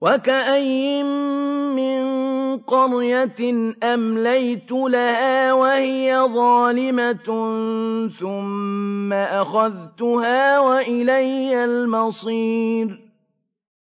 وَكَأَيِّن مِّن قَرْيَةٍ أَمْلَيْتُ لَهَا وَهِيَ ظَالِمَةٌ ثُمَّ أَخَذْتُهَا وَإِلَيَّ الْمَصِيرُ